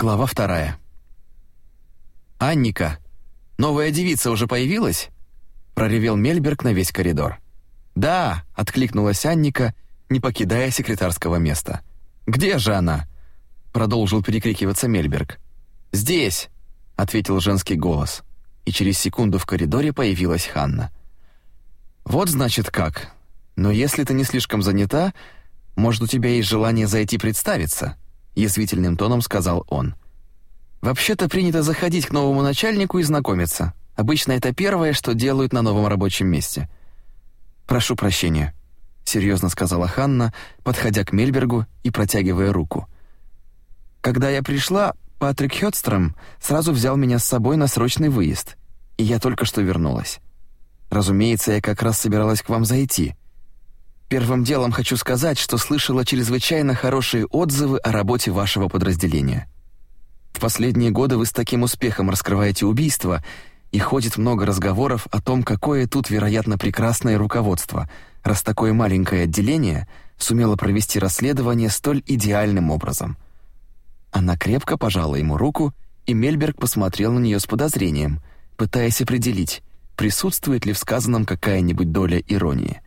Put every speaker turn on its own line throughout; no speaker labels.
Глава вторая. «Анника, новая девица уже появилась?» — проревел Мельберг на весь коридор. «Да», — откликнулась Анника, не покидая секретарского места. «Где же она?» — продолжил перекрикиваться Мельберг. «Здесь», — ответил женский голос, и через секунду в коридоре появилась Ханна. «Вот значит как. Но если ты не слишком занята, может, у тебя есть желание зайти представиться?» — язвительным тоном сказал он. Вообще-то принято заходить к новому начальнику и знакомиться. Обычно это первое, что делают на новом рабочем месте. Прошу прощения, серьезно сказала Ханна, подходя к Мельбергу и протягивая руку. Когда я пришла, Патрик Хёдстром сразу взял меня с собой на срочный выезд, и я только что вернулась. Разумеется, я как раз собиралась к вам зайти. Первым делом хочу сказать, что слышала чрезвычайно хорошие отзывы о работе вашего подразделения. В последние годы вы с таким успехом раскрываете убийства, и ходит много разговоров о том, какое тут, вероятно, прекрасное руководство, раз такое маленькое отделение сумело провести расследование столь идеальным образом. Она крепко пожала ему руку, и Мельберг посмотрел на нее с подозрением, пытаясь определить, присутствует ли в сказанном какая-нибудь доля иронии.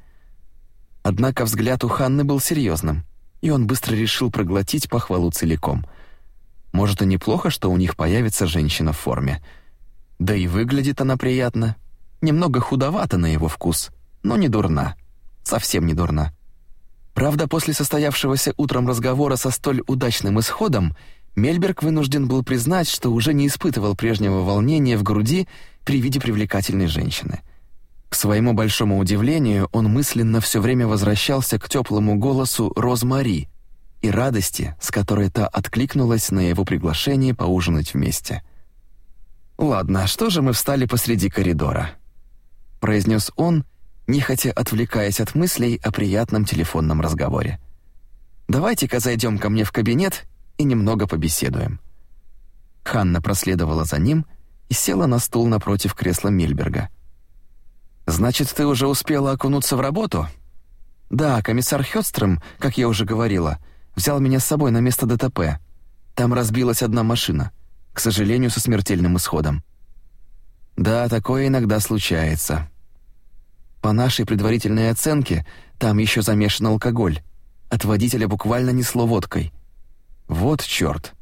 Однако взгляд у Ханны был серьезным, и он быстро решил проглотить похвалу целиком — может, и неплохо, что у них появится женщина в форме. Да и выглядит она приятно. Немного худовата на его вкус, но не дурна. Совсем не дурна. Правда, после состоявшегося утром разговора со столь удачным исходом, Мельберг вынужден был признать, что уже не испытывал прежнего волнения в груди при виде привлекательной женщины. К своему большому удивлению, он мысленно все время возвращался к теплому голосу Розмари, и радости, с которой та откликнулась на его приглашение поужинать вместе. «Ладно, что же мы встали посреди коридора?» произнес он, нехотя отвлекаясь от мыслей о приятном телефонном разговоре. «Давайте-ка зайдем ко мне в кабинет и немного побеседуем». Ханна проследовала за ним и села на стул напротив кресла Мильберга. «Значит, ты уже успела окунуться в работу?» «Да, комиссар Хёдстрöm, как я уже говорила, — взял меня с собой на место ДТП. Там разбилась одна машина, к сожалению, со смертельным исходом. Да, такое иногда случается. По нашей предварительной оценке, там еще замешан алкоголь. От водителя буквально несло водкой. Вот чёрт.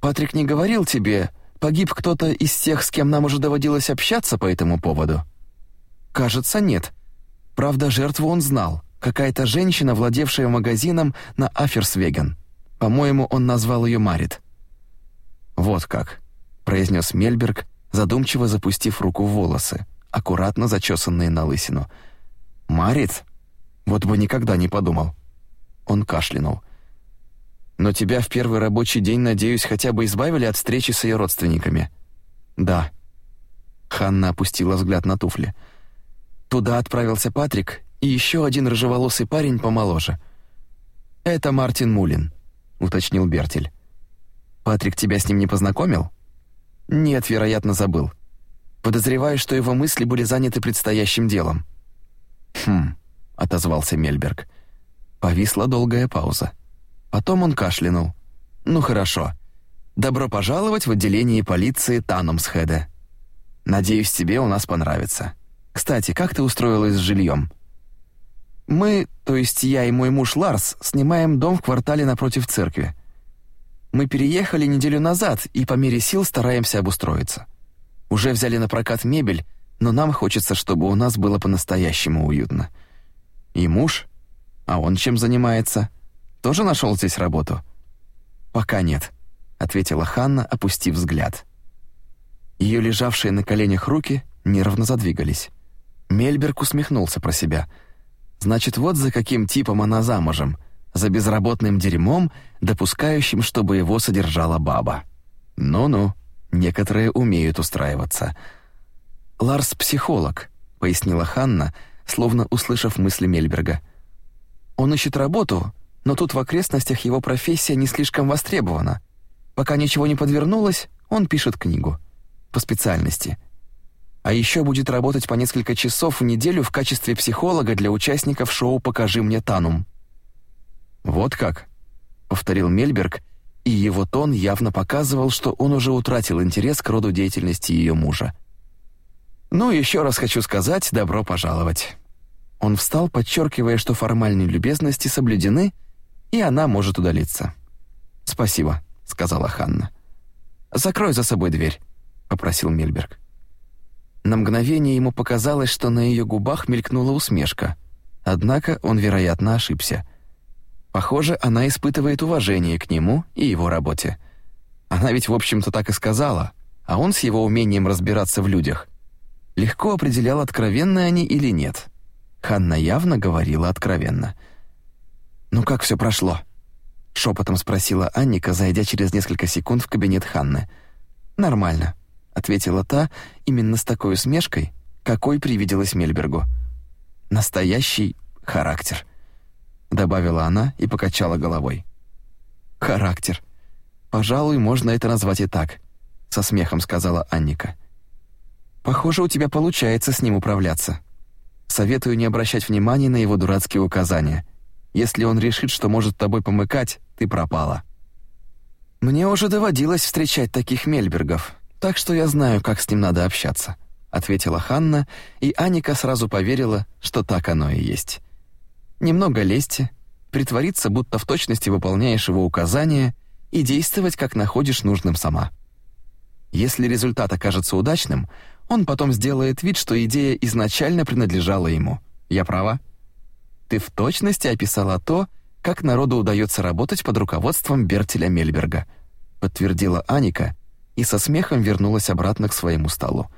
Патрик не говорил тебе, погиб кто-то из тех, с кем нам уже доводилось общаться по этому поводу? Кажется, нет. Правда, жертву он знал. Какая-то женщина, владевшая магазином на Аферсвеген. По-моему, он назвал ее Марит. Вот как, произнес Мельберг, задумчиво запустив руку в волосы, аккуратно зачесанные на лысину. Марит? Вот бы никогда не подумал. Он кашлянул. Но тебя в первый рабочий день, надеюсь, хотя бы избавили от встречи с ее родственниками. Да. Ханна опустила взгляд на туфли. Туда отправился Патрик и еще один рыжеволосый парень помоложе. «Это Мартин Мулин», — уточнил Бертель. «Патрик тебя с ним не познакомил?» «Нет, вероятно, забыл. Подозреваю, что его мысли были заняты предстоящим делом». «Хм», — отозвался Мельберг. Повисла долгая пауза. Потом он кашлянул. «Ну хорошо. Добро пожаловать в отделение полиции Танумсхеда. Надеюсь, тебе у нас понравится. Кстати, как ты устроилась с жильем?» Мы, то есть я и мой муж Ларс, снимаем дом в квартале напротив церкви. Мы переехали неделю назад и по мере сил стараемся обустроиться. Уже взяли на прокат мебель, но нам хочется, чтобы у нас было по-настоящему уютно. И муж? А он чем занимается? Тоже нашел здесь работу? Пока нет, ответила Ханна, опустив взгляд. Ее лежавшие на коленях руки нервно задвигались. Мельберг усмехнулся про себя — Значит, вот за каким типом она замужем. За безработным дерьмом, допускающим, чтобы его содержала баба. Ну-ну, некоторые умеют устраиваться. Ларс психолог, пояснила Ханна, словно услышав мысли Мельберга. Он ищет работу, но тут в окрестностях его профессия не слишком востребована. Пока ничего не подвернулось, он пишет книгу по специальности. А еще будет работать по несколько часов в неделю в качестве психолога для участников шоу «Покажи мне Танум». «Вот как», — повторил Мельберг, и его тон явно показывал, что он уже утратил интерес к роду деятельности ее мужа. «Ну, еще раз хочу сказать, добро пожаловать». Он встал, подчеркивая, что формальные любезности соблюдены, и она может удалиться. «Спасибо», — сказала Ханна. «Закрой за собой дверь», — попросил Мельберг. На мгновение ему показалось, что на ее губах мелькнула усмешка. Однако он, вероятно, ошибся. Похоже, она испытывает уважение к нему и его работе. Она ведь, в общем-то, так и сказала, а он с его умением разбираться в людях легко определял, откровенны они или нет. Ханна явно говорила откровенно. «Ну как все прошло?» — шепотом спросила Анника, зайдя через несколько секунд в кабинет Ханны. «Нормально», — ответила та именно с такой усмешкой, какой привиделась Мельбергу. «Настоящий характер», — добавила она и покачала головой. «Характер. Пожалуй, можно это назвать и так», — со смехом сказала Анника. «Похоже, у тебя получается с ним управляться. Советую не обращать внимания на его дурацкие указания. Если он решит, что может тобой помыкать, ты пропала». «Мне уже доводилось встречать таких Мельбергов, так что я знаю, как с ним надо общаться», — ответила Ханна, и Аника сразу поверила, что так оно и есть. «Немного лести, притвориться, будто в точности выполняешь его указания и действовать, как находишь нужным сама. Если результат окажется удачным, он потом сделает вид, что идея изначально принадлежала ему. Я права? Ты в точности описала то, как народу удается работать под руководством Бертеля Мельберга», подтвердила Аника и со смехом вернулась обратно к своему столу.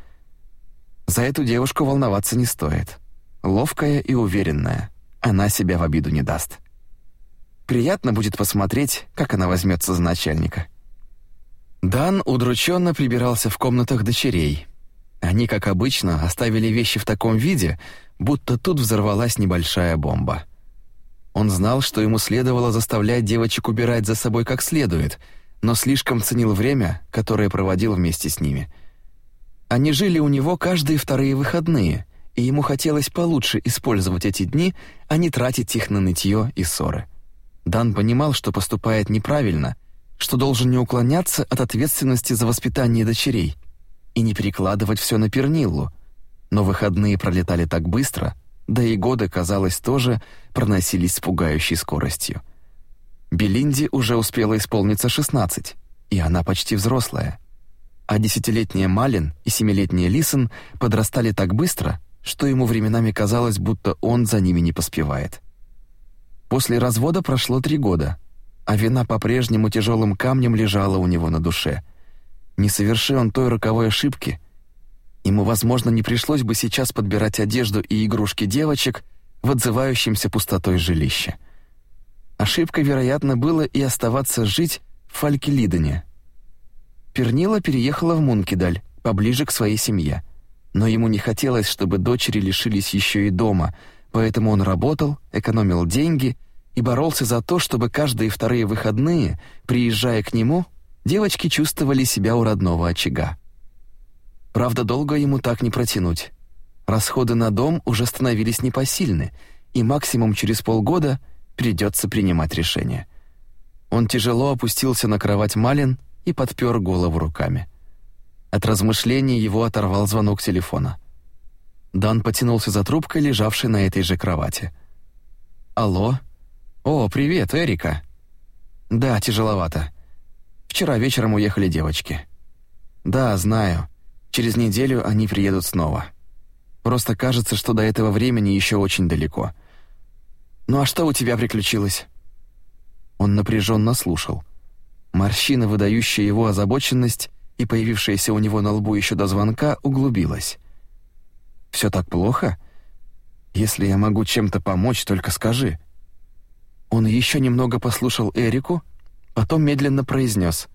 «За эту девушку волноваться не стоит. Ловкая и уверенная. Она себя в обиду не даст. Приятно будет посмотреть, как она возьмется за начальника». Дан удрученно прибирался в комнатах дочерей. Они, как обычно, оставили вещи в таком виде, будто тут взорвалась небольшая бомба. Он знал, что ему следовало заставлять девочек убирать за собой как следует, но слишком ценил время, которое проводил вместе с ними. Они жили у него каждые вторые выходные, и ему хотелось получше использовать эти дни, а не тратить их на нытье и ссоры. Дан понимал, что поступает неправильно, что должен не уклоняться от ответственности за воспитание дочерей и не перекладывать все на Перниллу, но выходные пролетали так быстро — да и годы, казалось, тоже проносились с пугающей скоростью. Белинде уже успела исполниться 16, и она почти взрослая. А десятилетняя Малин и семилетняя Лисон подрастали так быстро, что ему временами казалось, будто он за ними не поспевает. После развода прошло три года, а вина по-прежнему тяжелым камнем лежала у него на душе. Не соверши он той роковой ошибки — Ему, возможно, не пришлось бы сейчас подбирать одежду и игрушки девочек в отзывающемся пустотой жилище. Ошибкой, вероятно, было и оставаться жить в Фалькелидоне. Пернила переехала в Мункидаль, поближе к своей семье. Но ему не хотелось, чтобы дочери лишились еще и дома, поэтому он работал, экономил деньги и боролся за то, чтобы каждые вторые выходные, приезжая к нему, девочки чувствовали себя у родного очага. Правда, долго ему так не протянуть. Расходы на дом уже становились непосильны, и максимум через полгода придется принимать решение. Он тяжело опустился на кровать Малин и подпер голову руками. От размышлений его оторвал звонок телефона. Дан потянулся за трубкой, лежавшей на этой же кровати. «Алло? О, привет, Эрика!» «Да, тяжеловато. Вчера вечером уехали девочки». «Да, знаю. Через неделю они приедут снова. Просто кажется, что до этого времени еще очень далеко. Ну а что у тебя приключилось? Он напряженно слушал. Морщина, выдающая его озабоченность и появившаяся у него на лбу еще до звонка, углубилась. Все так плохо? Если я могу чем-то помочь, только скажи. Он еще немного послушал Эрику, потом медленно произнес: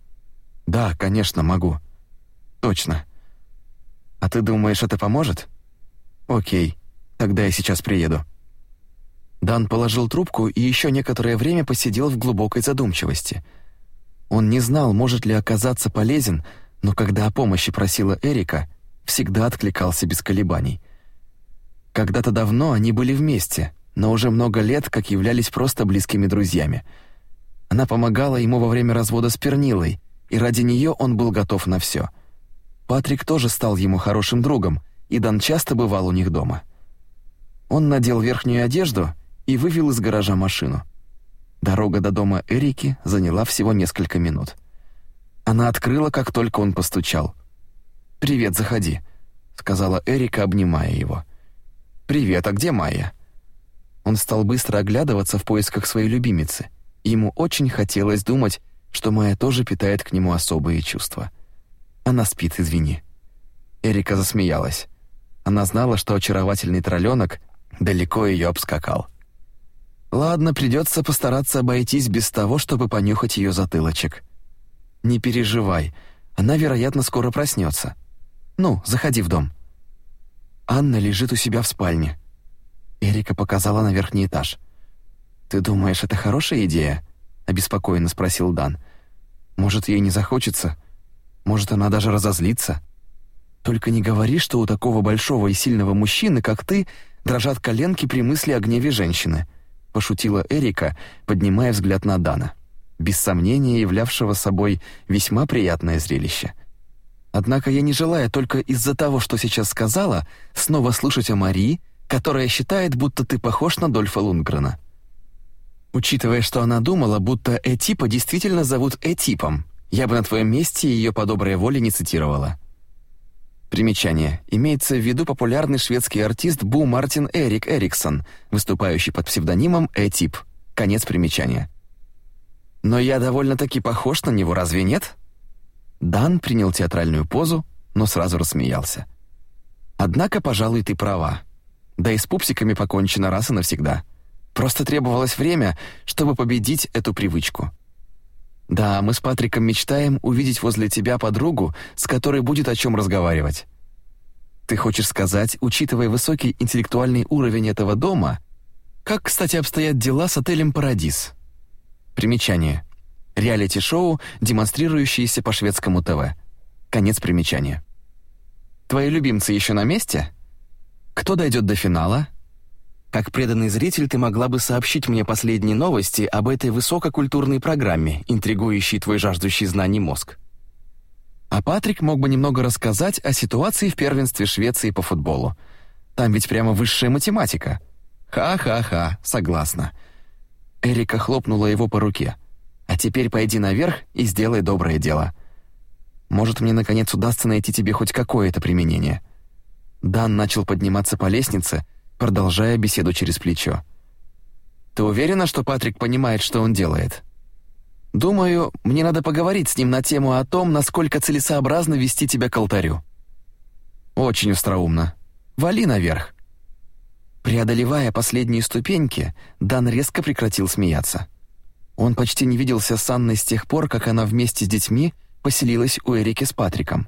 "Да, конечно, могу. Точно. А ты думаешь, это поможет? Окей, тогда я сейчас приеду. Дан положил трубку и еще некоторое время посидел в глубокой задумчивости. Он не знал, может ли оказаться полезен, но когда о помощи просила Эрика, всегда откликался без колебаний. Когда-то давно они были вместе, но уже много лет как являлись просто близкими друзьями. Она помогала ему во время развода с Пернилой, и ради нее он был готов на все. Патрик тоже стал ему хорошим другом, и Дан часто бывал у них дома. Он надел верхнюю одежду и вывел из гаража машину. Дорога до дома Эрики заняла всего несколько минут. Она открыла, как только он постучал. «Привет, заходи», — сказала Эрика, обнимая его. «Привет, а где Майя?» Он стал быстро оглядываться в поисках своей любимицы. Ему очень хотелось думать, что Майя тоже питает к нему особые чувства. «Она спит, извини». Эрика засмеялась. Она знала, что очаровательный тролленок далеко ее обскакал. Ладно, придется постараться обойтись без того, чтобы понюхать ее затылочек. Не переживай, она, вероятно, скоро проснется. Ну, заходи в дом. Анна лежит у себя в спальне. Эрика показала на верхний этаж. Ты думаешь, это хорошая идея? обеспокоенно спросил Дан. Может, ей не захочется? Может, она даже разозлится? Только не говори, что у такого большого и сильного мужчины, как ты, дрожат коленки при мысли о гневе женщины», — пошутила Эрика, поднимая взгляд на Дана, без сомнения являвшего собой весьма приятное зрелище. Однако я не желаю только из-за того, что сейчас сказала, снова слышать о Марии, которая считает, будто ты похож на Дольфа Лундгрена. Учитывая, что она думала, будто Этипа действительно зовут Этипом, я бы на твоем месте ее по доброй воле не цитировала. Примечание. Имеется в виду популярный шведский артист Бу Мартин Эрик Эриксон, выступающий под псевдонимом Э-тип. Конец примечания. Но я довольно-таки похож на него, разве нет? Дан принял театральную позу, но сразу рассмеялся. Однако, пожалуй, ты права. Да и с пупсиками покончено раз и навсегда. Просто требовалось время, чтобы победить эту привычку. Да, мы с Патриком мечтаем увидеть возле тебя подругу, с которой будет о чем разговаривать. Ты хочешь сказать, учитывая высокий интеллектуальный уровень этого дома, как, кстати, обстоят дела с отелем Парадис? Примечание. Реалити-шоу, демонстрирующееся по шведскому ТВ. Конец примечания. Твои любимцы еще на месте? Кто дойдет до финала? Как преданный зритель ты могла бы сообщить мне последние новости об этой высококультурной программе, интригующей твой жаждущий знаний мозг. А Патрик мог бы немного рассказать о ситуации в первенстве Швеции по футболу. Там ведь прямо высшая математика. Ха-ха-ха, согласна. Эрика хлопнула его по руке. А теперь пойди наверх и сделай доброе дело. Может, мне наконец удастся найти тебе хоть какое-то применение. Дан начал подниматься по лестнице, продолжая беседу через плечо. «Ты уверена, что Патрик понимает, что он делает?» «Думаю, мне надо поговорить с ним на тему о том, насколько целесообразно вести тебя к алтарю». «Очень остроумно. Вали наверх». Преодолевая последние ступеньки, Дан резко прекратил смеяться. Он почти не виделся с Анной с тех пор, как она вместе с детьми поселилась у Эрики с Патриком.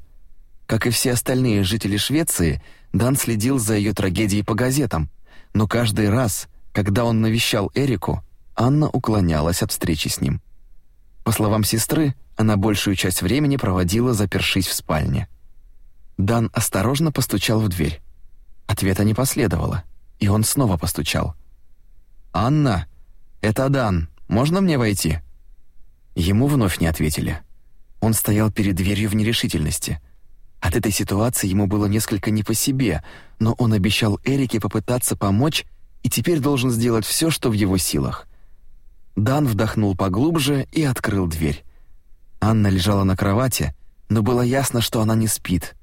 Как и все остальные жители Швеции, Дан следил за ее трагедией по газетам, но каждый раз, когда он навещал Эрику, Анна уклонялась от встречи с ним. По словам сестры, она большую часть времени проводила, запершись в спальне. Дан осторожно постучал в дверь. Ответа не последовало, и он снова постучал. «Анна, это Дан, можно мне войти?» Ему вновь не ответили. Он стоял перед дверью в нерешительности — от этой ситуации ему было несколько не по себе, но он обещал Эрике попытаться помочь и теперь должен сделать все, что в его силах. Дан вдохнул поглубже и открыл дверь. Анна лежала на кровати, но было ясно, что она не спит.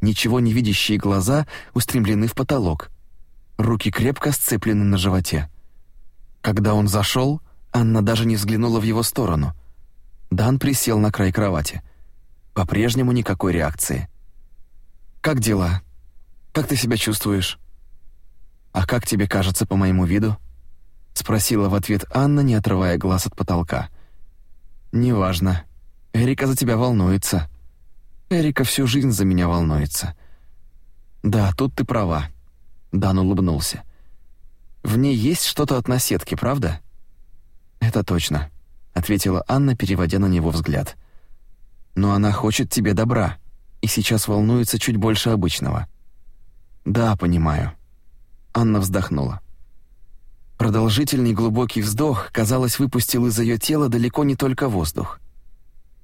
Ничего не видящие глаза устремлены в потолок. Руки крепко сцеплены на животе. Когда он зашел, Анна даже не взглянула в его сторону. Дан присел на край кровати. По-прежнему никакой реакции. Как дела? Как ты себя чувствуешь? А как тебе кажется по моему виду? спросила в ответ Анна, не отрывая глаз от потолка. Неважно. Эрика за тебя волнуется. Эрика всю жизнь за меня волнуется. Да, тут ты права. Дан улыбнулся. В ней есть что-то от наседки, правда? Это точно, ответила Анна, переводя на него взгляд. Но она хочет тебе добра и сейчас волнуется чуть больше обычного. Да, понимаю. Анна вздохнула. Продолжительный глубокий вздох, казалось, выпустил из ее тела далеко не только воздух.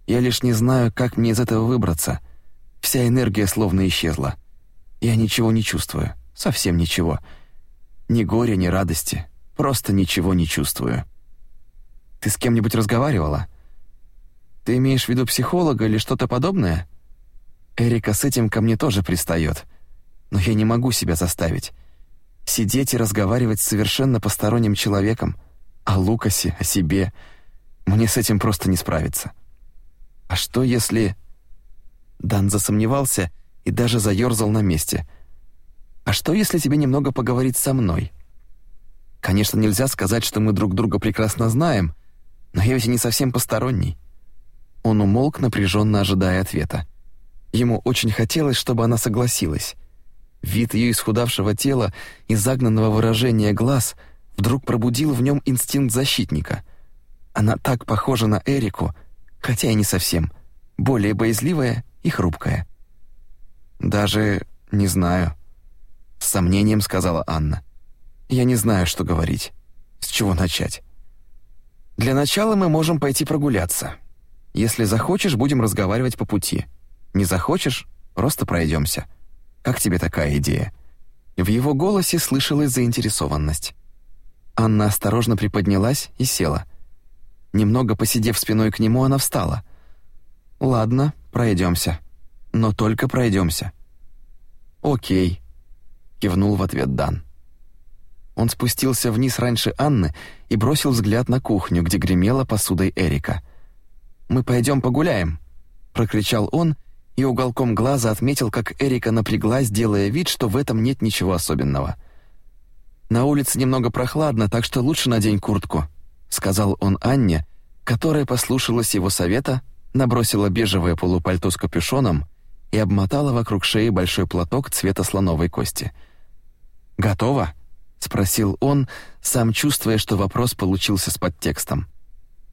Я лишь не знаю, как мне из этого выбраться. Вся энергия словно исчезла. Я ничего не чувствую, совсем ничего. Ни горя, ни радости, просто ничего не чувствую. Ты с кем-нибудь разговаривала? Ты имеешь в виду психолога или что-то подобное? Эрика с этим ко мне тоже пристает, но я не могу себя заставить. Сидеть и разговаривать с совершенно посторонним человеком, о Лукасе, о себе. Мне с этим просто не справиться. А что если... Дан засомневался и даже заерзал на месте. «А что, если тебе немного поговорить со мной?» «Конечно, нельзя сказать, что мы друг друга прекрасно знаем, но я ведь не совсем посторонний». Он умолк, напряженно ожидая ответа. Ему очень хотелось, чтобы она согласилась. Вид ее исхудавшего тела и загнанного выражения глаз вдруг пробудил в нем инстинкт защитника. Она так похожа на Эрику, хотя и не совсем, более боязливая и хрупкая. «Даже не знаю», — с сомнением сказала Анна. «Я не знаю, что говорить. С чего начать?» «Для начала мы можем пойти прогуляться. Если захочешь, будем разговаривать по пути. Не захочешь, просто пройдемся. Как тебе такая идея?» В его голосе слышалась заинтересованность. Анна осторожно приподнялась и села. Немного посидев спиной к нему, она встала. «Ладно, пройдемся но только пройдемся». «Окей», — кивнул в ответ Дан. Он спустился вниз раньше Анны и бросил взгляд на кухню, где гремела посудой Эрика. «Мы пойдем погуляем», — прокричал он и уголком глаза отметил, как Эрика напряглась, делая вид, что в этом нет ничего особенного. «На улице немного прохладно, так что лучше надень куртку», — сказал он Анне, которая послушалась его совета, набросила бежевое полупальто с капюшоном и обмотала вокруг шеи большой платок цвета слоновой кости. «Готово?» — спросил он, сам чувствуя, что вопрос получился с подтекстом.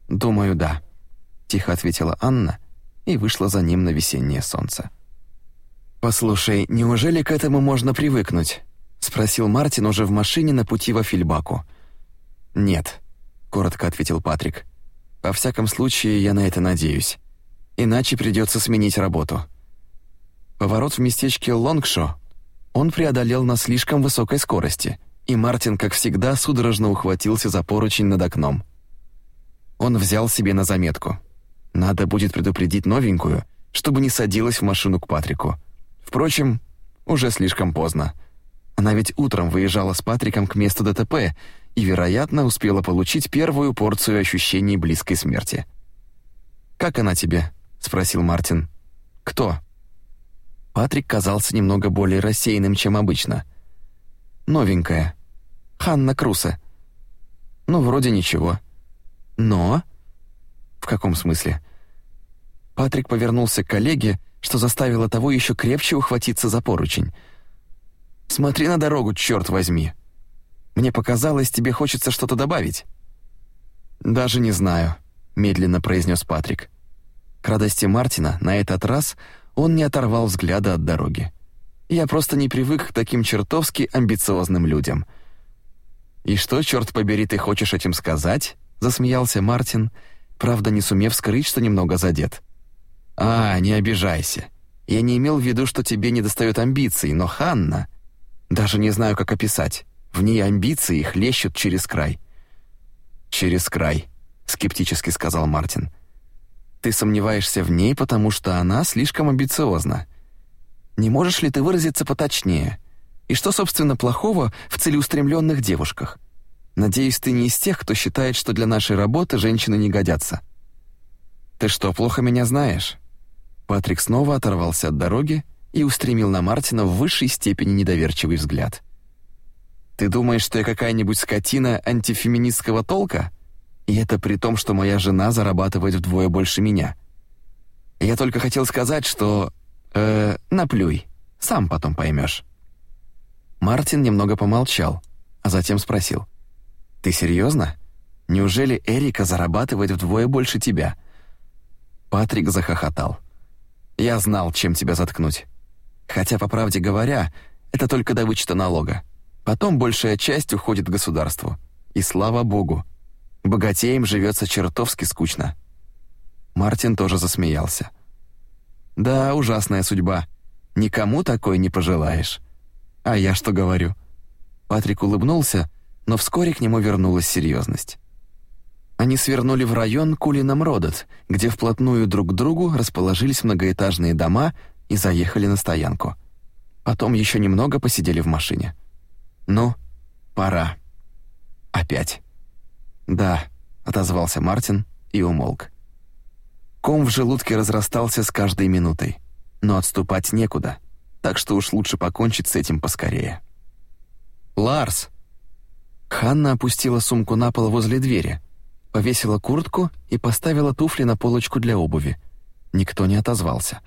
«Думаю, да», — тихо ответила Анна и вышла за ним на весеннее солнце. «Послушай, неужели к этому можно привыкнуть?» — спросил Мартин уже в машине на пути во Фильбаку. «Нет», — коротко ответил Патрик. «Во всяком случае, я на это надеюсь. Иначе придется сменить работу». Поворот в местечке Лонгшо он преодолел на слишком высокой скорости, и Мартин, как всегда, судорожно ухватился за поручень над окном. Он взял себе на заметку. Надо будет предупредить новенькую, чтобы не садилась в машину к Патрику. Впрочем, уже слишком поздно. Она ведь утром выезжала с Патриком к месту ДТП и, вероятно, успела получить первую порцию ощущений близкой смерти. «Как она тебе?» — спросил Мартин. «Кто?» Патрик казался немного более рассеянным, чем обычно. «Новенькая. Ханна Крусе». «Ну, вроде ничего». «Но?» «В каком смысле?» Патрик повернулся к коллеге, что заставило того еще крепче ухватиться за поручень. «Смотри на дорогу, черт возьми! Мне показалось, тебе хочется что-то добавить». «Даже не знаю», — медленно произнес Патрик. К радости Мартина на этот раз он не оторвал взгляда от дороги. Я просто не привык к таким чертовски амбициозным людям. «И что, черт побери, ты хочешь этим сказать?» — засмеялся Мартин, правда, не сумев скрыть, что немного задет. «А, не обижайся. Я не имел в виду, что тебе недостает амбиций, но Ханна... Даже не знаю, как описать. В ней амбиции хлещут через край». «Через край», — скептически сказал Мартин. Ты сомневаешься в ней, потому что она слишком амбициозна. Не можешь ли ты выразиться поточнее? И что, собственно, плохого в целеустремленных девушках? Надеюсь, ты не из тех, кто считает, что для нашей работы женщины не годятся. Ты что, плохо меня знаешь? Патрик снова оторвался от дороги и устремил на Мартина в высшей степени недоверчивый взгляд. Ты думаешь, что я какая-нибудь скотина антифеминистского толка? И это при том, что моя жена зарабатывает вдвое больше меня. Я только хотел сказать, что... Э, наплюй. Сам потом поймешь. Мартин немного помолчал, а затем спросил. «Ты серьезно? Неужели Эрика зарабатывает вдвое больше тебя?» Патрик захохотал. «Я знал, чем тебя заткнуть. Хотя, по правде говоря, это только до вычета налога. Потом большая часть уходит государству. И слава богу, богатеям живется чертовски скучно. Мартин тоже засмеялся. Да, ужасная судьба. Никому такой не пожелаешь. А я что говорю? Патрик улыбнулся, но вскоре к нему вернулась серьезность. Они свернули в район Кулинам-Родот, где вплотную друг к другу расположились многоэтажные дома и заехали на стоянку. Потом еще немного посидели в машине. «Ну, пора. Опять». «Да», — отозвался Мартин и умолк. Ком в желудке разрастался с каждой минутой, но отступать некуда, так что уж лучше покончить с этим поскорее. «Ларс!» Ханна опустила сумку на пол возле двери, повесила куртку и поставила туфли на полочку для обуви. Никто не отозвался.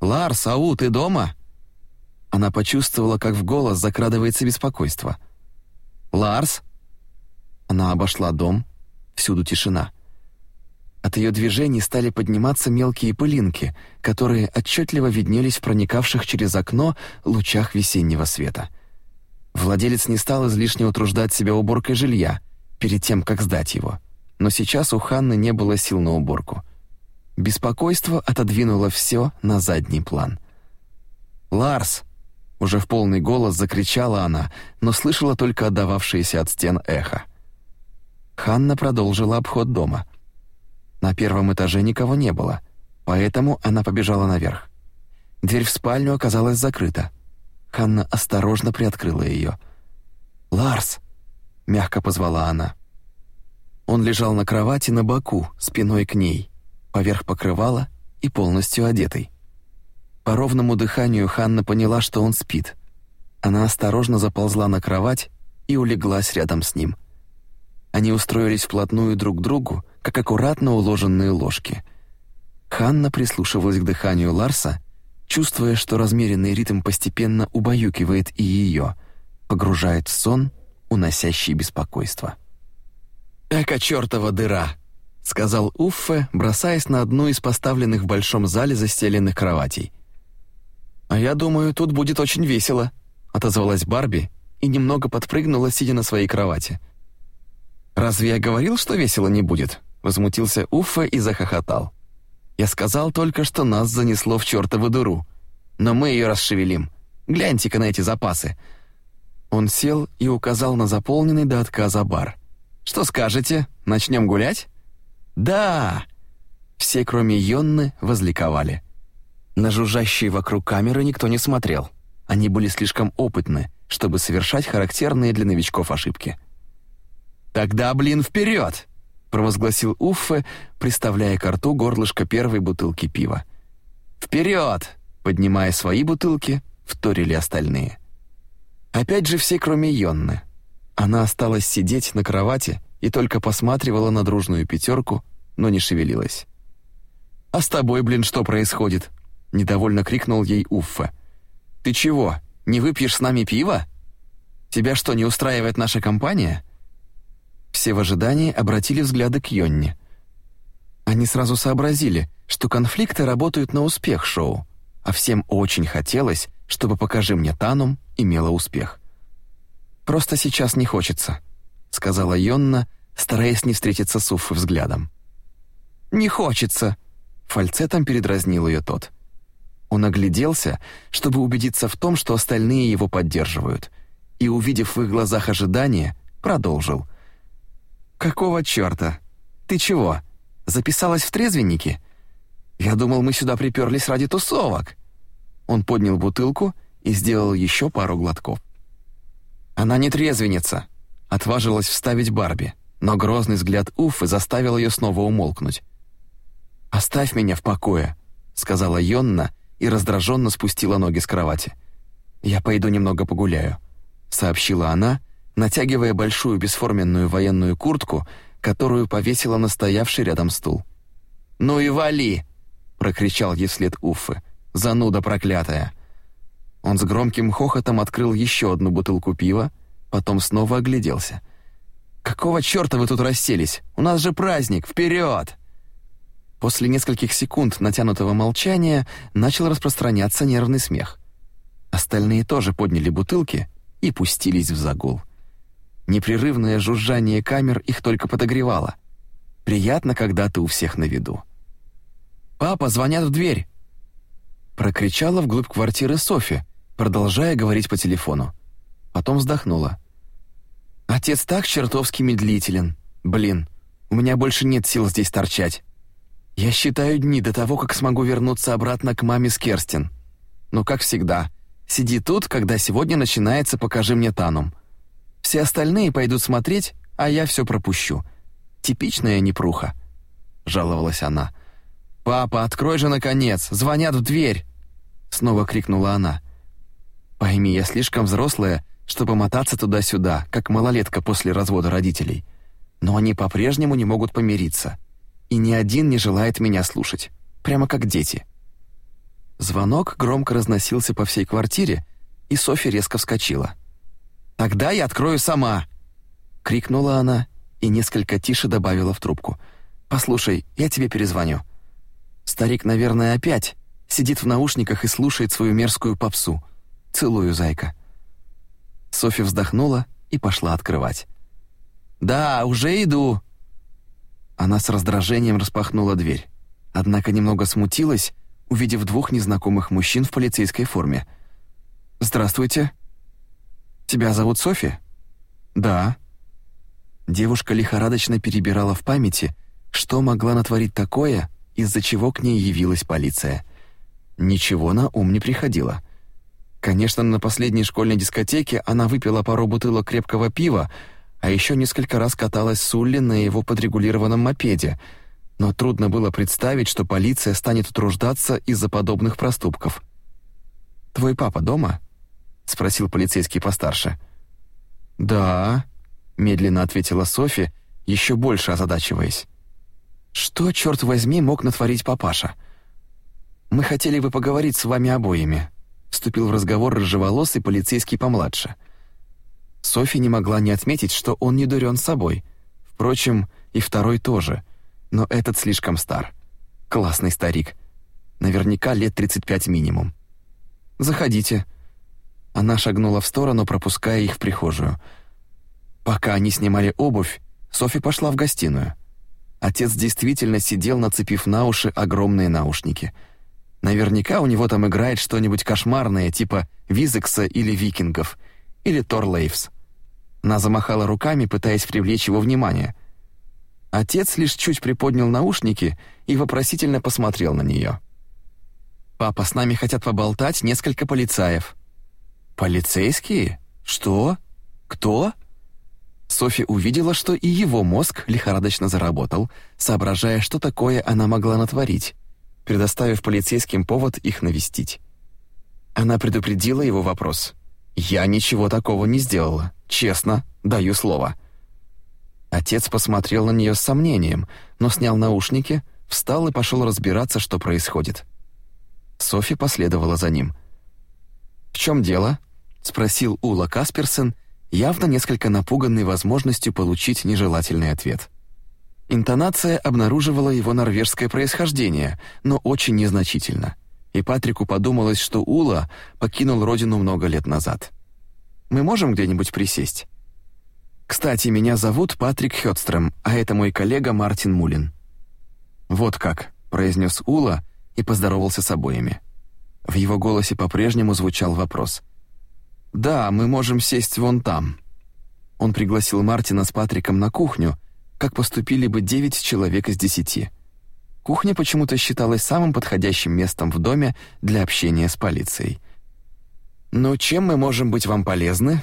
«Ларс, ау, ты дома?» Она почувствовала, как в голос закрадывается беспокойство. «Ларс?» Она обошла дом, всюду тишина. От ее движений стали подниматься мелкие пылинки, которые отчетливо виднелись в проникавших через окно лучах весеннего света. Владелец не стал излишне утруждать себя уборкой жилья перед тем, как сдать его но сейчас у Ханны не было сил на уборку. Беспокойство отодвинуло все на задний план. «Ларс!» — уже в полный голос закричала она, но слышала только отдававшееся от стен эхо. Ханна продолжила обход дома. На первом этаже никого не было, поэтому она побежала наверх. Дверь в спальню оказалась закрыта. Ханна осторожно приоткрыла ее. «Ларс!» — мягко позвала она. Он лежал на кровати на боку, спиной к ней, поверх покрывала и полностью одетый. По ровному дыханию Ханна поняла, что он спит. Она осторожно заползла на кровать и улеглась рядом с ним. Они устроились вплотную друг к другу, как аккуратно уложенные ложки. Ханна прислушивалась к дыханию Ларса, чувствуя, что размеренный ритм постепенно убаюкивает и ее, погружает в сон, уносящий беспокойство. «Эка чертова дыра!» — сказал Уффе, бросаясь на одну из поставленных в большом зале застеленных кроватей. «А я думаю, тут будет очень весело», — отозвалась Барби и немного подпрыгнула, сидя на своей кровати. «Разве я говорил, что весело не будет?» — возмутился Уффе и захохотал. «Я сказал только, что нас занесло в чертову дыру, но мы ее расшевелим. Гляньте-ка на эти запасы». Он сел и указал на заполненный до отказа бар. Что скажете? Начнем гулять?» «Да!» Все, кроме Йонны, возликовали. На жужжащие вокруг камеры никто не смотрел. Они были слишком опытны, чтобы совершать характерные для новичков ошибки. «Тогда, блин, вперед!» — провозгласил Уффе, приставляя к рту горлышко первой бутылки пива. «Вперед!» — поднимая свои бутылки, вторили остальные. Опять же все, кроме Йонны. Она осталась сидеть на кровати и только посматривала на дружную пятерку, но не шевелилась. «А с тобой, блин, что происходит?» — недовольно крикнул ей Уффа. «Ты чего, не выпьешь с нами пива? Тебя что, не устраивает наша компания?» Все в ожидании обратили взгляды к Йонне. Они сразу сообразили, что конфликты работают на успех шоу, а всем очень хотелось, чтобы «Покажи мне Танум» имела успех. «Просто сейчас не хочется», — сказала Йонна, стараясь не встретиться с Уффой взглядом. «Не хочется», — фальцетом передразнил ее тот. Он огляделся, чтобы убедиться в том, что остальные его поддерживают, и, увидев в их глазах ожидание, продолжил. «Какого чёрта? Ты чего, записалась в трезвенники? Я думал, мы сюда приперлись ради тусовок». Он поднял бутылку и сделал еще пару глотков. «Она не трезвенница», — отважилась вставить Барби, но грозный взгляд Уфы заставил ее снова умолкнуть. «Оставь меня в покое», — сказала Йонна и раздраженно спустила ноги с кровати. «Я пойду немного погуляю», — сообщила она, натягивая большую бесформенную военную куртку, которую повесила на стоявший рядом стул. «Ну и вали!» — прокричал ей вслед Уфы. «Зануда проклятая!» Он с громким хохотом открыл еще одну бутылку пива, потом снова огляделся. «Какого черта вы тут расселись? У нас же праздник! Вперед!» После нескольких секунд натянутого молчания начал распространяться нервный смех. Остальные тоже подняли бутылки и пустились в загул. Непрерывное жужжание камер их только подогревало. Приятно, когда ты у всех на виду. «Папа, звонят в дверь!» Прокричала вглубь квартиры Софи, продолжая говорить по телефону. Потом вздохнула. «Отец так чертовски медлителен. Блин, у меня больше нет сил здесь торчать. Я считаю дни до того, как смогу вернуться обратно к маме с Керстин. Но, как всегда, сиди тут, когда сегодня начинается «Покажи мне Танум». Все остальные пойдут смотреть, а я все пропущу. Типичная непруха», — жаловалась она. «Папа, открой же, наконец! Звонят в дверь!» Снова крикнула она. «Пойми, я слишком взрослая, чтобы мотаться туда-сюда, как малолетка после развода родителей. Но они по-прежнему не могут помириться. И ни один не желает меня слушать. Прямо как дети». Звонок громко разносился по всей квартире, и Софья резко вскочила. «Тогда я открою сама!» — крикнула она и несколько тише добавила в трубку. «Послушай, я тебе перезвоню». Старик, наверное, опять сидит в наушниках и слушает свою мерзкую попсу. «Целую, зайка». Софья вздохнула и пошла открывать. «Да, уже иду!» Она с раздражением распахнула дверь, однако немного смутилась, увидев двух незнакомых мужчин в полицейской форме. «Здравствуйте. Тебя зовут Софи?» «Да». Девушка лихорадочно перебирала в памяти, что могла натворить такое, из-за чего к ней явилась полиция. Ничего на ум не приходило. Конечно, на последней школьной дискотеке она выпила пару бутылок крепкого пива, а еще несколько раз каталась с Улли на его подрегулированном мопеде, но трудно было представить, что полиция станет утруждаться из-за подобных проступков. «Твой папа дома?» — спросил полицейский постарше. «Да», — медленно ответила Софи, еще больше озадачиваясь. «Что, черт возьми, мог натворить папаша?» «Мы хотели бы поговорить с вами обоими», — вступил в разговор рыжеволосый полицейский помладше. Софи не могла не отметить, что он не дурен собой. Впрочем, и второй тоже — но этот слишком стар. Классный старик. Наверняка лет 35 минимум. «Заходите». Она шагнула в сторону, пропуская их в прихожую. Пока они снимали обувь, Софи пошла в гостиную. Отец действительно сидел, нацепив на уши огромные наушники. Наверняка у него там играет что-нибудь кошмарное, типа Визекса или Викингов, или Тор Лейвс. Она замахала руками, пытаясь привлечь его внимание — Отец лишь чуть приподнял наушники и вопросительно посмотрел на нее. «Папа, с нами хотят поболтать несколько полицаев». «Полицейские? Что? Кто?» Софи увидела, что и его мозг лихорадочно заработал, соображая, что такое она могла натворить, предоставив полицейским повод их навестить. Она предупредила его вопрос. «Я ничего такого не сделала. Честно, даю слово». Отец посмотрел на нее с сомнением, но снял наушники, встал и пошел разбираться, что происходит. Софи последовала за ним. «В чем дело?» — спросил Ула Касперсен, явно несколько напуганный возможностью получить нежелательный ответ. Интонация обнаруживала его норвежское происхождение, но очень незначительно, и Патрику подумалось, что Ула покинул родину много лет назад. «Мы можем где-нибудь присесть?» Кстати, меня зовут Патрик Хёдстрöm, а это мой коллега Мартин Мулин». «Вот как», — произнес Ула и поздоровался с обоими. В его голосе по-прежнему звучал вопрос. «Да, мы можем сесть вон там». Он пригласил Мартина с Патриком на кухню, как поступили бы девять человек из десяти. Кухня почему-то считалась самым подходящим местом в доме для общения с полицией. «Ну, чем мы можем быть вам полезны?»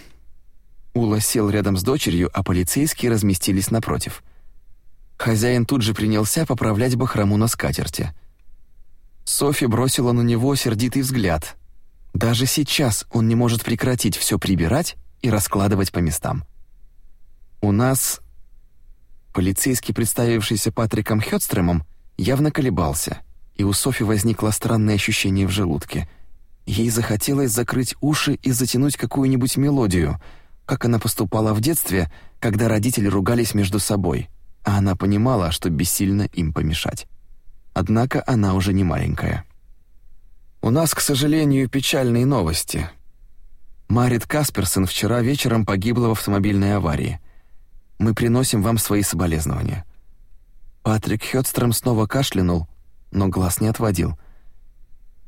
Ула сел рядом с дочерью, а полицейские разместились напротив. Хозяин тут же принялся поправлять бахрому на скатерти. Софи бросила на него сердитый взгляд. Даже сейчас он не может прекратить все прибирать и раскладывать по местам. «У нас...» Полицейский, представившийся Патриком Хёдстремом, явно колебался, и у Софи возникло странное ощущение в желудке. Ей захотелось закрыть уши и затянуть какую-нибудь мелодию — как она поступала в детстве, когда родители ругались между собой, а она понимала, что бессильно им помешать. Однако она уже не маленькая. «У нас, к сожалению, печальные новости». Марит Касперсон вчера вечером погибла в автомобильной аварии. Мы приносим вам свои соболезнования». Патрик Хёдстром снова кашлянул, но глаз не отводил.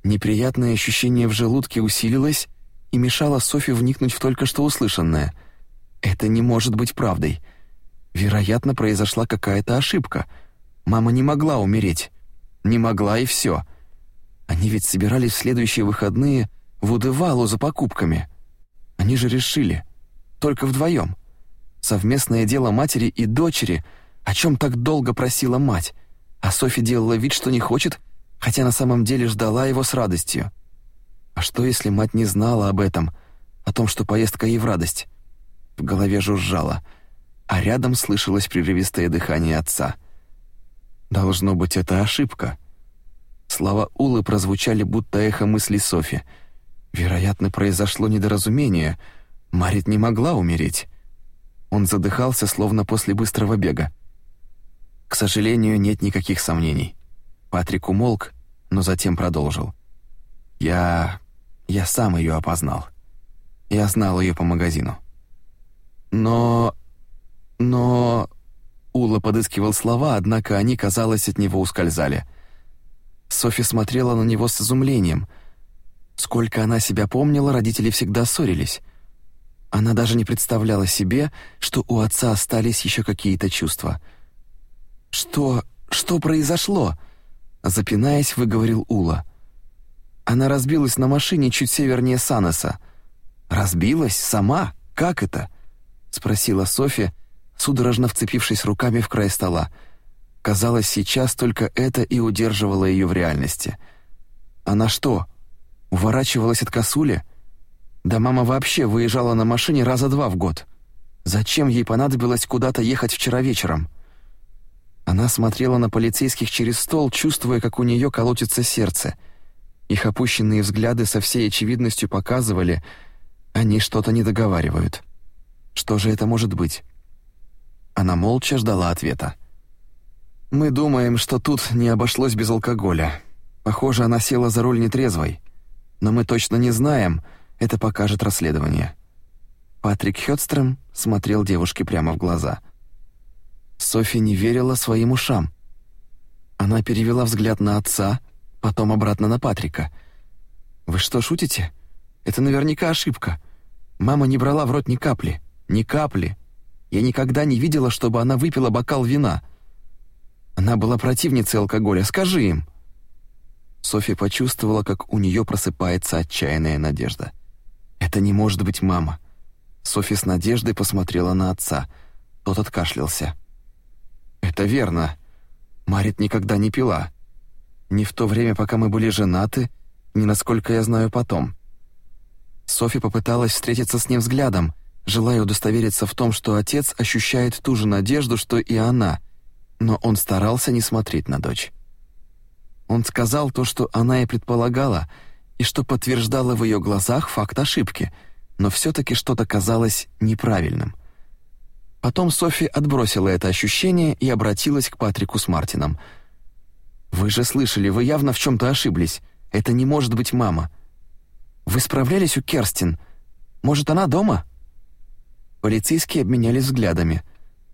Неприятное ощущение в желудке усилилось и мешало Софи вникнуть в только что услышанное. Это не может быть правдой. Вероятно, произошла какая-то ошибка. Мама не могла умереть. Не могла и все. Они ведь собирались в следующие выходные в Удывалу за покупками. Они же решили. Только вдвоем. Совместное дело матери и дочери, о чем так долго просила мать. А Софи делала вид, что не хочет, хотя на самом деле ждала его с радостью. А что, если мать не знала об этом, о том, что поездка ей в радость? В голове жужжало, а рядом слышалось прерывистое дыхание отца. Должно быть, это ошибка. Слова Улы прозвучали, будто эхо мыслей Софи. Вероятно, произошло недоразумение. Марит не могла умереть. Он задыхался, словно после быстрого бега. К сожалению, нет никаких сомнений. Патрик умолк, но затем продолжил. «Я... я сам ее опознал. Я знал ее по магазину. Но... но...» Ула подыскивал слова, однако они, казалось, от него ускользали. Софи смотрела на него с изумлением. Сколько она себя помнила, родители всегда ссорились. Она даже не представляла себе, что у отца остались еще какие-то чувства. «Что... что произошло?» Запинаясь, выговорил Ула. Она разбилась на машине чуть севернее Санеса. «Разбилась? Сама? Как это?» — спросила Софи, судорожно вцепившись руками в край стола. Казалось, сейчас только это и удерживало ее в реальности. Она что, уворачивалась от косули? Да мама вообще выезжала на машине раза два в год. Зачем ей понадобилось куда-то ехать вчера вечером? Она смотрела на полицейских через стол, чувствуя, как у нее колотится сердце. Их опущенные взгляды со всей очевидностью показывали, они что-то не договаривают. Что же это может быть? Она молча ждала ответа. Мы думаем, что тут не обошлось без алкоголя. Похоже, она села за руль нетрезвой. Но мы точно не знаем, это покажет расследование. Патрик Хёдстрем смотрел девушке прямо в глаза. Софи не верила своим ушам. Она перевела взгляд на отца, потом обратно на Патрика. «Вы что, шутите? Это наверняка ошибка. Мама не брала в рот ни капли. Ни капли. Я никогда не видела, чтобы она выпила бокал вина. Она была противницей алкоголя, скажи им». Софья почувствовала, как у нее просыпается отчаянная надежда. «Это не может быть мама». Софья с надеждой посмотрела на отца. Тот откашлялся. «Это верно. Марит никогда не пила. Ни в то время, пока мы были женаты, ни насколько я знаю потом». Софья попыталась встретиться с ним взглядом, желая удостовериться в том, что отец ощущает ту же надежду, что и она, но он старался не смотреть на дочь. Он сказал то, что она и предполагала, и что подтверждало в ее глазах факт ошибки, но все-таки что-то казалось неправильным. Потом Софи отбросила это ощущение и обратилась к Патрику с Мартином. «Вы же слышали, вы явно в чем-то ошиблись. Это не может быть мама. Вы справлялись у Керстин. Может, она дома?» Полицейские обменялись взглядами.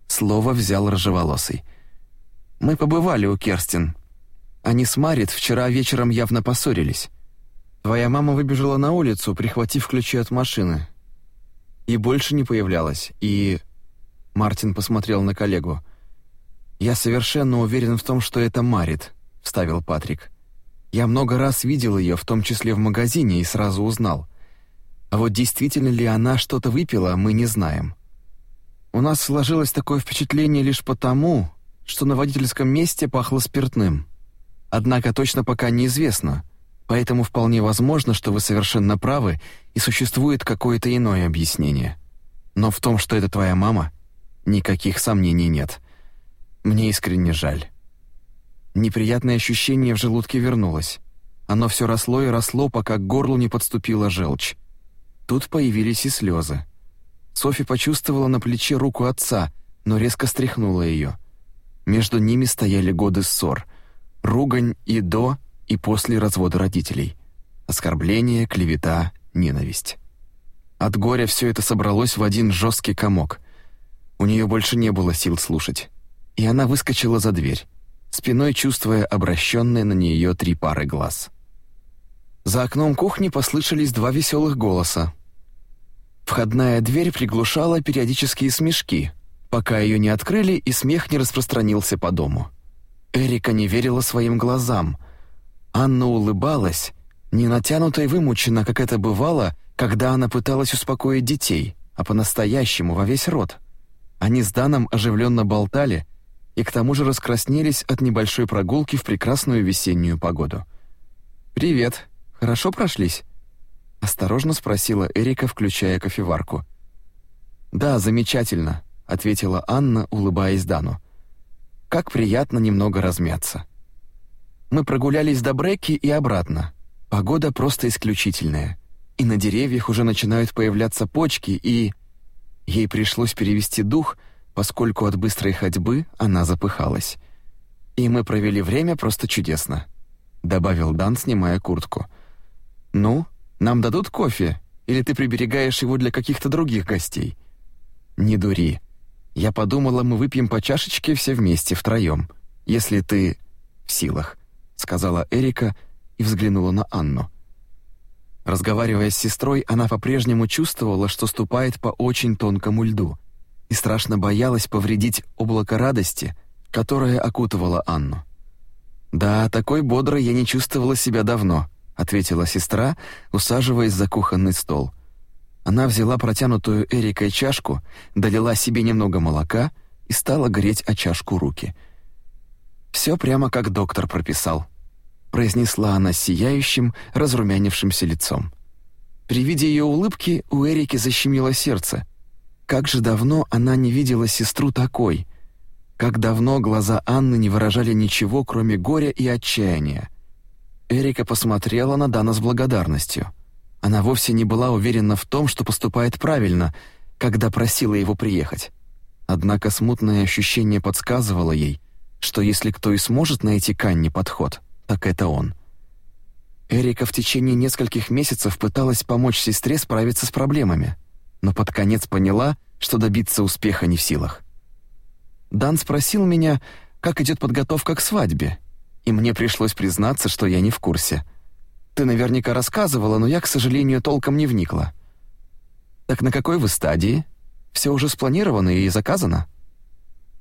Слово взял рыжеволосый. «Мы побывали у Керстин. Они с Марит вчера вечером явно поссорились. Твоя мама выбежала на улицу, прихватив ключи от машины. И больше не появлялась. И...» Мартин посмотрел на коллегу. «Я совершенно уверен в том, что это Марит», — вставил Патрик. «Я много раз видел ее, в том числе в магазине, и сразу узнал. А вот действительно ли она что-то выпила, мы не знаем. У нас сложилось такое впечатление лишь потому, что на водительском месте пахло спиртным. Однако точно пока неизвестно, поэтому вполне возможно, что вы совершенно правы и существует какое-то иное объяснение. Но в том, что это твоя мама, никаких сомнений нет. Мне искренне жаль. Неприятное ощущение в желудке вернулось. Оно все росло и росло, пока к горлу не подступила желчь. Тут появились и слезы. Софи почувствовала на плече руку отца, но резко стряхнула ее. Между ними стояли годы ссор, ругань и до, и после развода родителей, оскорбление, клевета, ненависть. От горя все это собралось в один жесткий комок. У нее больше не было сил слушать. И она выскочила за дверь, спиной чувствуя обращенные на нее три пары глаз. За окном кухни послышались два веселых голоса. Входная дверь приглушала периодические смешки, пока ее не открыли и смех не распространился по дому. Эрика не верила своим глазам. Анна улыбалась, не натянуто и вымученно, как это бывало, когда она пыталась успокоить детей, а по-настоящему во весь рот. Они с Даном оживленно болтали и к тому же раскраснелись от небольшой прогулки в прекрасную весеннюю погоду. «Привет», Хорошо прошлись?» Осторожно спросила Эрика, включая кофеварку. «Да, замечательно», — ответила Анна, улыбаясь Дану. «Как приятно немного размяться». Мы прогулялись до Бреки и обратно. Погода просто исключительная. И на деревьях уже начинают появляться почки, и... Ей пришлось перевести дух, поскольку от быстрой ходьбы она запыхалась. «И мы провели время просто чудесно», — добавил Дан, снимая куртку. «Ну, нам дадут кофе, или ты приберегаешь его для каких-то других гостей?» «Не дури. Я подумала, мы выпьем по чашечке все вместе, втроем, если ты в силах», — сказала Эрика и взглянула на Анну. Разговаривая с сестрой, она по-прежнему чувствовала, что ступает по очень тонкому льду и страшно боялась повредить облако радости, которое окутывало Анну. «Да, такой бодрой я не чувствовала себя давно», — ответила сестра, усаживаясь за кухонный стол. Она взяла протянутую Эрикой чашку, долила себе немного молока и стала греть о чашку руки. «Все прямо как доктор прописал», — произнесла она сияющим, разрумянившимся лицом. При виде ее улыбки у Эрики защемило сердце. Как же давно она не видела сестру такой. Как давно глаза Анны не выражали ничего, кроме горя и отчаяния. Эрика посмотрела на Дана с благодарностью. Она вовсе не была уверена в том, что поступает правильно, когда просила его приехать. Однако смутное ощущение подсказывало ей, что если кто и сможет найти к Анне подход, так это он. Эрика в течение нескольких месяцев пыталась помочь сестре справиться с проблемами, но под конец поняла, что добиться успеха не в силах. Дан спросил меня, как идет подготовка к свадьбе, и мне пришлось признаться, что я не в курсе. Ты наверняка рассказывала, но я, к сожалению, толком не вникла. Так на какой вы стадии? Все уже спланировано и заказано?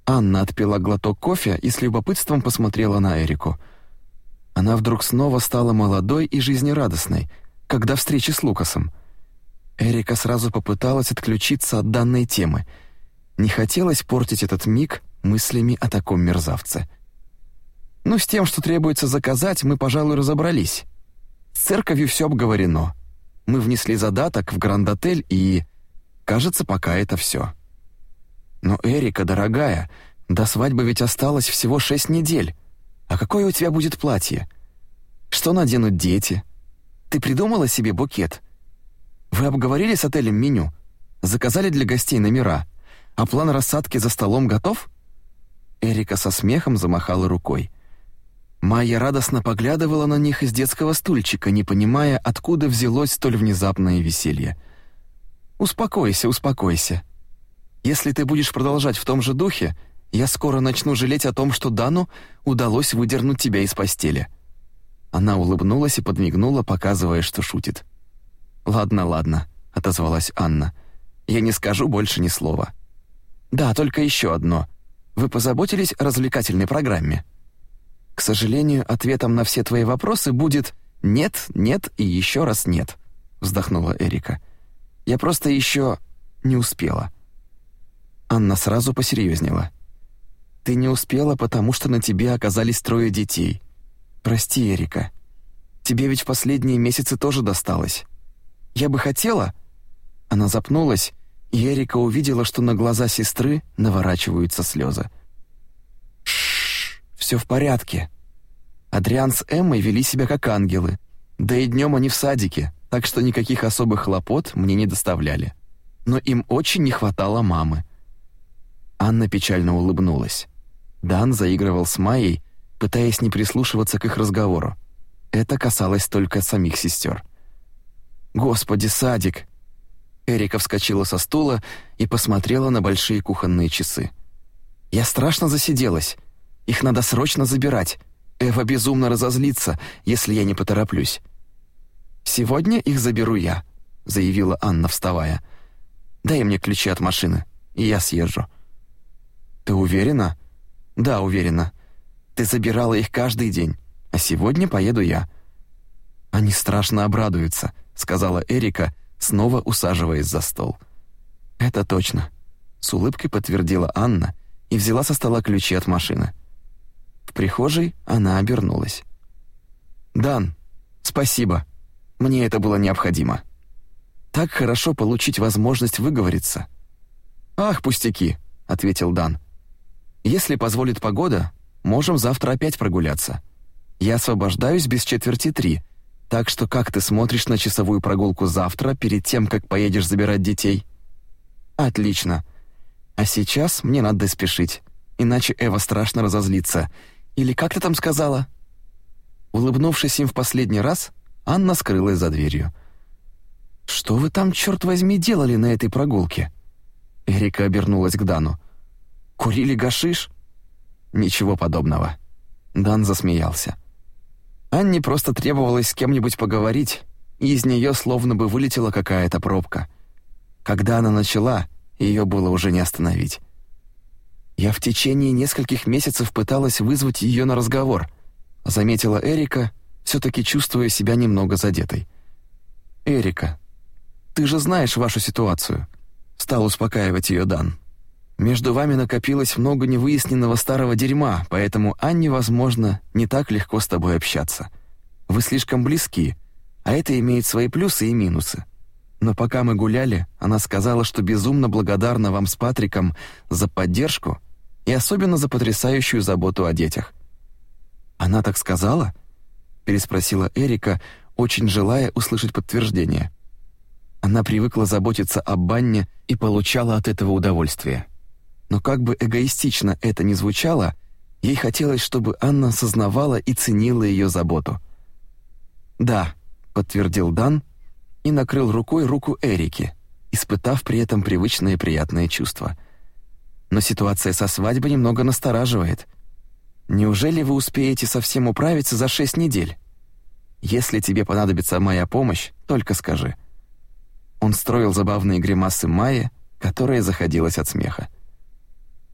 Анна отпила глоток кофе и с любопытством посмотрела на Эрику. Она вдруг снова стала молодой и жизнерадостной, когда встречи с Лукасом. Эрика сразу попыталась отключиться от данной темы. Не хотелось портить этот миг мыслями о таком мерзавце. Ну, с тем, что требуется заказать, мы, пожалуй, разобрались. С церковью все обговорено. Мы внесли задаток в Гранд-отель и... Кажется, пока это все. Но, Эрика, дорогая, до свадьбы ведь осталось всего шесть недель. А какое у тебя будет платье? Что наденут дети? Ты придумала себе букет? Вы обговорили с отелем меню? Заказали для гостей номера? А план рассадки за столом готов?» Эрика со смехом замахала рукой. Майя радостно поглядывала на них из детского стульчика, не понимая, откуда взялось столь внезапное веселье. «Успокойся, успокойся. Если ты будешь продолжать в том же духе, я скоро начну жалеть о том, что Дану удалось выдернуть тебя из постели». Она улыбнулась и подмигнула, показывая, что шутит. «Ладно, ладно», — отозвалась Анна. «Я не скажу больше ни слова». «Да, только еще одно. Вы позаботились о развлекательной программе?» К сожалению, ответом на все твои вопросы будет «нет, нет и еще раз нет», — вздохнула Эрика. «Я просто еще не успела». Анна сразу посерьезнела. «Ты не успела, потому что на тебе оказались трое детей. Прости, Эрика. Тебе ведь в последние месяцы тоже досталось. Я бы хотела...» Она запнулась, и Эрика увидела, что на глаза сестры наворачиваются слезы все в порядке. Адриан с Эммой вели себя как ангелы. Да и днем они в садике, так что никаких особых хлопот мне не доставляли. Но им очень не хватало мамы. Анна печально улыбнулась. Дан заигрывал с Майей, пытаясь не прислушиваться к их разговору. Это касалось только самих сестер. «Господи, садик! Эрика вскочила со стула и посмотрела на большие кухонные часы. «Я страшно засиделась. Их надо срочно забирать. Эва безумно разозлится, если я не потороплюсь». «Сегодня их заберу я», — заявила Анна, вставая. «Дай мне ключи от машины, и я съезжу». «Ты уверена?» «Да, уверена. Ты забирала их каждый день, а сегодня поеду я». «Они страшно обрадуются», — сказала Эрика, снова усаживаясь за стол. «Это точно», — с улыбкой подтвердила Анна и взяла со стола ключи от машины. В прихожей она обернулась. «Дан, спасибо. Мне это было необходимо. Так хорошо получить возможность выговориться». «Ах, пустяки», — ответил Дан. «Если позволит погода, можем завтра опять прогуляться. Я освобождаюсь без четверти три, так что как ты смотришь на часовую прогулку завтра, перед тем, как поедешь забирать детей? Отлично. А сейчас мне надо спешить, иначе Эва страшно разозлится. Или как ты там сказала? Улыбнувшись им в последний раз, Анна скрылась за дверью. Что вы там, черт возьми, делали на этой прогулке? Эрика обернулась к Дану. Курили гашиш? Ничего подобного. Дан засмеялся. Анне просто требовалось с кем-нибудь поговорить, и из нее словно бы вылетела какая-то пробка. Когда она начала, ее было уже не остановить. Я в течение нескольких месяцев пыталась вызвать ее на разговор, заметила Эрика, все таки чувствуя себя немного задетой. Эрика, ты же знаешь вашу ситуацию, стал успокаивать ее Дан. Между вами накопилось много невыясненного старого дерьма, поэтому Анне, возможно, не так легко с тобой общаться. Вы слишком близки, а это имеет свои плюсы и минусы. Но пока мы гуляли, она сказала, что безумно благодарна вам с Патриком за поддержку и особенно за потрясающую заботу о детях. Она так сказала? переспросила Эрика, очень желая услышать подтверждение. Она привыкла заботиться о Банне и получала от этого удовольствие. Но как бы эгоистично это ни звучало, ей хотелось, чтобы Анна осознавала и ценила ее заботу. «Да», — подтвердил Дан и накрыл рукой руку Эрики, испытав при этом привычное приятное чувство. «Но ситуация со свадьбой немного настораживает. Неужели вы успеете совсем управиться за шесть недель? Если тебе понадобится моя помощь, только скажи». Он строил забавные гримасы Майи, которая заходилась от смеха.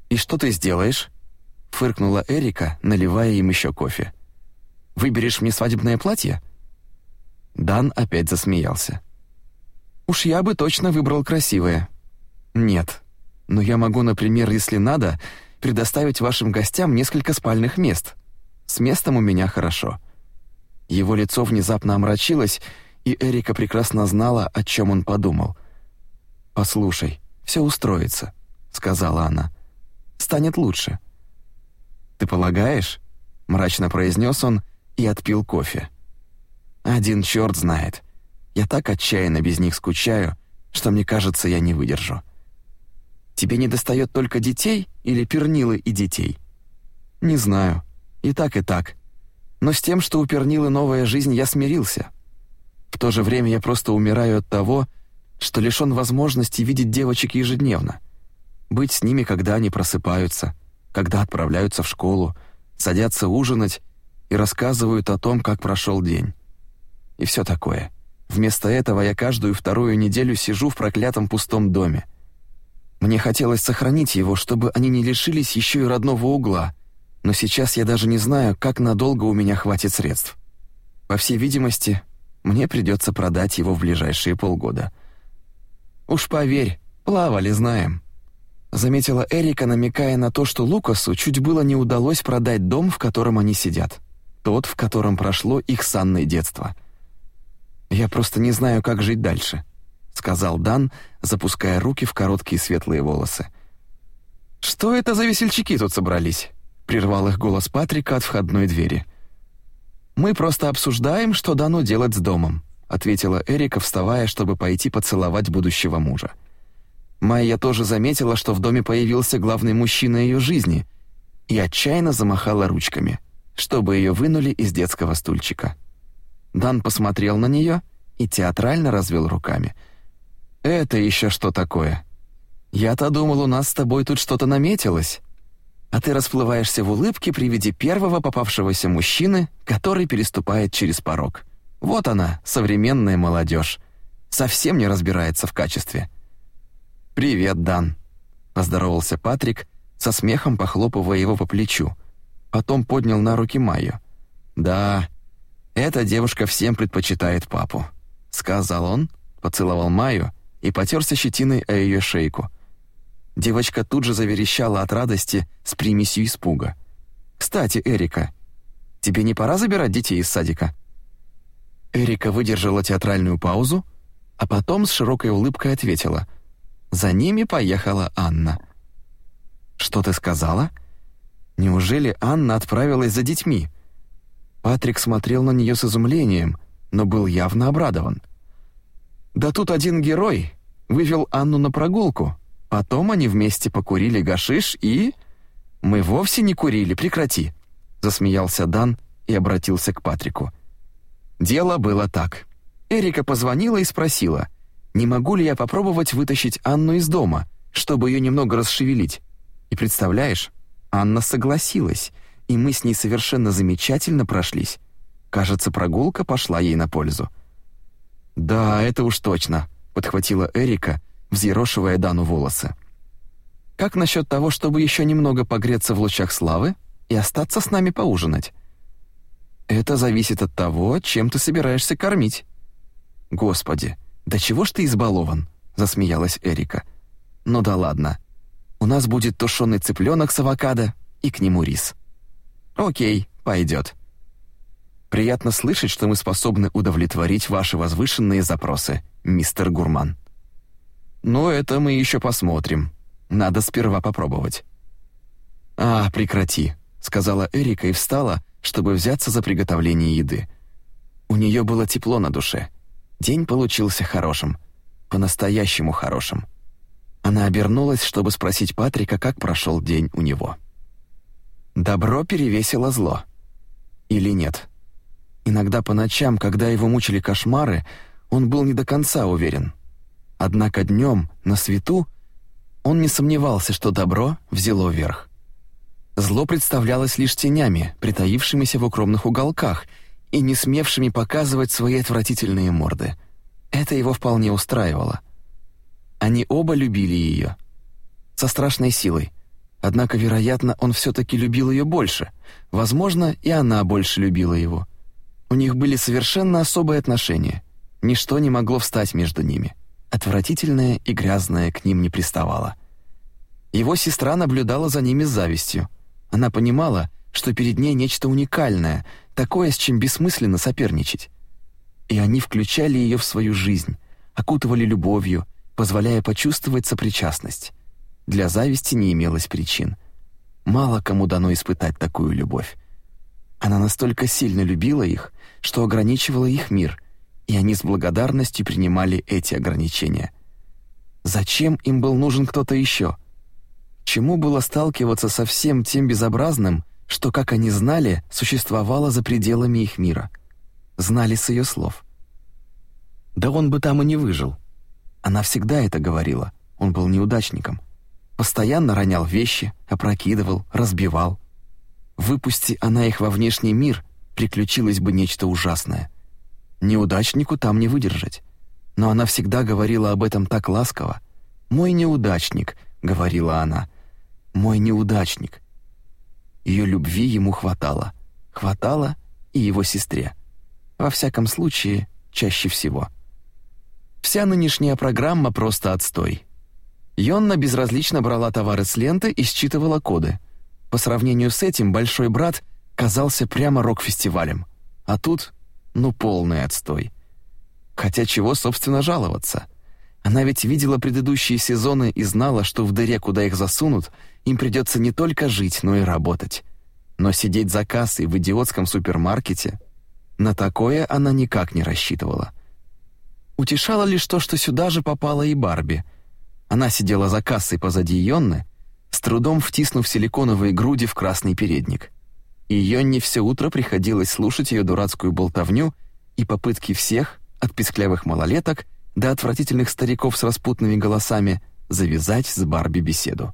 «И что ты сделаешь?» — фыркнула Эрика, наливая им еще кофе. «Выберешь мне свадебное платье?» Дан опять засмеялся. «Уж я бы точно выбрал красивое». «Нет, но я могу, например, если надо, предоставить вашим гостям несколько спальных мест. С местом у меня хорошо». Его лицо внезапно омрачилось, и Эрика прекрасно знала, о чем он подумал. «Послушай, все устроится», — сказала она станет лучше. Ты полагаешь? мрачно произнес он и отпил кофе. Один черт знает. Я так отчаянно без них скучаю, что мне кажется, я не выдержу. Тебе не достает только детей или пернилы и детей? Не знаю. И так, и так. Но с тем, что у пернилы новая жизнь, я смирился. В то же время я просто умираю от того, что лишён возможности видеть девочек ежедневно быть с ними, когда они просыпаются, когда отправляются в школу, садятся ужинать и рассказывают о том, как прошел день. И все такое. Вместо этого я каждую вторую неделю сижу в проклятом пустом доме. Мне хотелось сохранить его, чтобы они не лишились еще и родного угла, но сейчас я даже не знаю, как надолго у меня хватит средств. По всей видимости, мне придется продать его в ближайшие полгода. Уж поверь, плавали знаем заметила Эрика, намекая на то, что Лукасу чуть было не удалось продать дом, в котором они сидят. Тот, в котором прошло их санное детство. Я просто не знаю, как жить дальше, сказал Дан, запуская руки в короткие светлые волосы. Что это за весельчаки тут собрались? прервал их голос Патрика от входной двери. Мы просто обсуждаем, что Дану делать с домом, ответила Эрика, вставая, чтобы пойти поцеловать будущего мужа. Майя тоже заметила, что в доме появился главный мужчина ее жизни, и отчаянно замахала ручками, чтобы ее вынули из детского стульчика. Дан посмотрел на нее и театрально развел руками. «Это еще что такое? Я-то думал, у нас с тобой тут что-то наметилось. А ты расплываешься в улыбке при виде первого попавшегося мужчины, который переступает через порог. Вот она, современная молодежь. Совсем не разбирается в качестве». «Привет, Дан», — поздоровался Патрик, со смехом похлопывая его по плечу. Потом поднял на руки Майю. «Да, эта девушка всем предпочитает папу», — сказал он, поцеловал Майю и потерся щетиной о ее шейку. Девочка тут же заверещала от радости с примесью испуга. «Кстати, Эрика, тебе не пора забирать детей из садика?» Эрика выдержала театральную паузу, а потом с широкой улыбкой ответила. «За ними поехала Анна». «Что ты сказала?» «Неужели Анна отправилась за детьми?» Патрик смотрел на нее с изумлением, но был явно обрадован. Да тут один герой вывел Анну на прогулку. Потом они вместе покурили гашиш и... «Мы вовсе не курили, прекрати», — засмеялся Дан и обратился к Патрику. Дело было так. Эрика позвонила и спросила, не могу ли я попробовать вытащить Анну из дома, чтобы ее немного расшевелить. И представляешь, Анна согласилась, и мы с ней совершенно замечательно прошлись. Кажется, прогулка пошла ей на пользу. «Да, это уж точно», — подхватила Эрика, взъерошивая Дану волосы. «Как насчет того, чтобы еще немного погреться в лучах славы и остаться с нами поужинать?» «Это зависит от того, чем ты собираешься кормить». «Господи, да чего ж ты избалован?» — засмеялась Эрика. «Ну да ладно. У нас будет тушеный цыпленок с авокадо и к нему рис». «Окей, пойдет. Приятно слышать, что мы способны удовлетворить ваши возвышенные запросы, мистер Гурман. Но это мы еще посмотрим. Надо сперва попробовать. А, прекрати, сказала Эрика и встала, чтобы взяться за приготовление еды. У нее было тепло на душе. День получился хорошим, по-настоящему хорошим. Она обернулась, чтобы спросить Патрика, как прошел день у него. Добро перевесило зло. Или нет? Иногда по ночам, когда его мучили кошмары, он был не до конца уверен. Однако днем, на свету, он не сомневался, что добро взяло верх. Зло представлялось лишь тенями, притаившимися в укромных уголках и не смевшими показывать свои отвратительные морды. Это его вполне устраивало. Они оба любили ее. Со страшной силой. Однако, вероятно, он все-таки любил ее больше. Возможно, и она больше любила его. У них были совершенно особые отношения. Ничто не могло встать между ними. Отвратительное и грязное к ним не приставало. Его сестра наблюдала за ними с завистью. Она понимала, что перед ней нечто уникальное, такое, с чем бессмысленно соперничать. И они включали ее в свою жизнь, окутывали любовью, позволяя почувствовать сопричастность. Для зависти не имелось причин. Мало кому дано испытать такую любовь. Она настолько сильно любила их, что ограничивала их мир, и они с благодарностью принимали эти ограничения. Зачем им был нужен кто-то еще? Чему было сталкиваться со всем тем безобразным, что, как они знали, существовало за пределами их мира? Знали с ее слов. Да он бы там и не выжил. Она всегда это говорила. Он был неудачником. Постоянно ронял вещи, опрокидывал, разбивал. Выпусти она их во внешний мир, приключилось бы нечто ужасное. Неудачнику там не выдержать. Но она всегда говорила об этом так ласково. «Мой неудачник», — говорила она, — «мой неудачник». Ее любви ему хватало. Хватало и его сестре. Во всяком случае, чаще всего. Вся нынешняя программа просто отстой. Йонна безразлично брала товары с ленты и считывала коды — по сравнению с этим «Большой брат» казался прямо рок-фестивалем. А тут, ну, полный отстой. Хотя чего, собственно, жаловаться? Она ведь видела предыдущие сезоны и знала, что в дыре, куда их засунут, им придется не только жить, но и работать. Но сидеть за кассой в идиотском супермаркете на такое она никак не рассчитывала. Утешало лишь то, что сюда же попала и Барби. Она сидела за кассой позади Йонны, с трудом втиснув силиконовые груди в красный передник. И Йонне все утро приходилось слушать ее дурацкую болтовню и попытки всех, от писклявых малолеток до отвратительных стариков с распутными голосами завязать с Барби беседу.